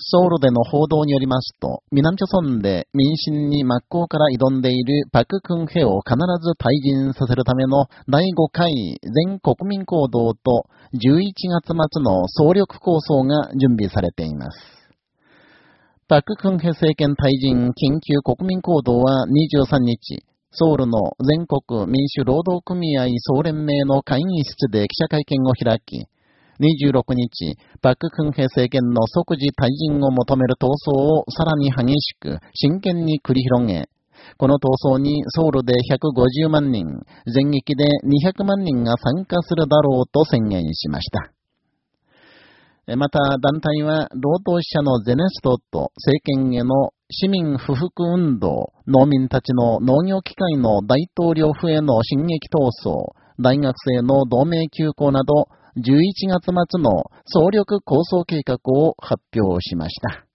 ソウルでの報道によりますと、南朝村で民進に真っ向から挑んでいるパククンヘを必ず退陣させるための第5回全国民行動と11月末の総力構想が準備されています。パククンヘ政権退陣緊急国民行動は23日、ソウルの全国民主労働組合総連盟の会議室で記者会見を開き、26日、パククンヘ政権の即時退陣を求める闘争をさらに激しく、真剣に繰り広げ、この闘争にソウルで150万人、全域で200万人が参加するだろうと宣言しました。また、団体は、労働者のゼネストと政権への市民不服運動、農民たちの農業機械の大統領府への進撃闘争、大学生の同盟休校など、11月末の総力構想計画を発表しました。